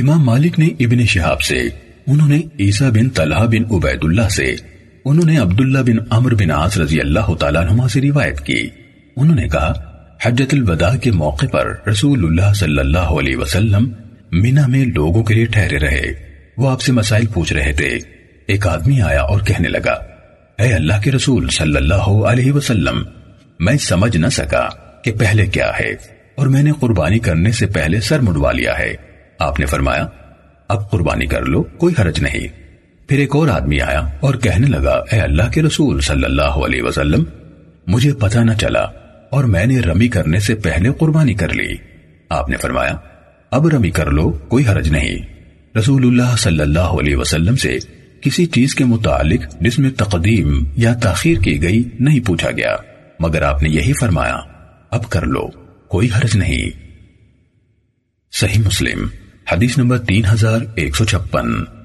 امام مالک نے ابن شہاب سے، انہوں نے عیسیٰ بن طلحہ بن عبید اللہ سے، انہوں نے عبداللہ بن عمر بن عاص رضی اللہ تعالیٰ عنہ سے روایت کی۔ انہوں نے کہا حجت الوداع کے موقع پر رسول اللہ صلی اللہ علیہ وسلم مینا میں لوگوں کے لیے ٹھہرے رہے۔ وہ آپ سے مسائل پوچھ رہے تھے۔ ایک آدمی آیا اور کہنے لگا، اے اللہ کے رسول صلی اللہ علیہ وسلم، میں سمجھ نہ سکا کہ پہلے کیا ہے اور میں نے قربانی کرنے سے پہلے سر مڈوا لیا ہے۔ آپ نے فرمایا، اب قربانی کر لو، کوئی حرج نہیں۔ پھر ایک اور آدمی آیا اور کہنے لگا، اے اللہ کے رسول صلی اللہ علیہ وسلم، مجھے پتہ نہ چلا اور میں نے رمی کرنے سے پہلے قربانی کر لی۔ آپ نے فرمایا، اب رمی کر لو، کوئی حرج نہیں۔ رسول اللہ صلی اللہ علیہ وسلم سے کسی چیز کے متعلق جس میں تقدیم یا تاخیر کی گئی نہیں پوچھا گیا، مگر آپ نے یہی فرمایا، اب کر لو، کوئی حرج نہیں۔ صحیح مسلم۔ حدیث نمبر تین ہزار ایک سو چھپن۔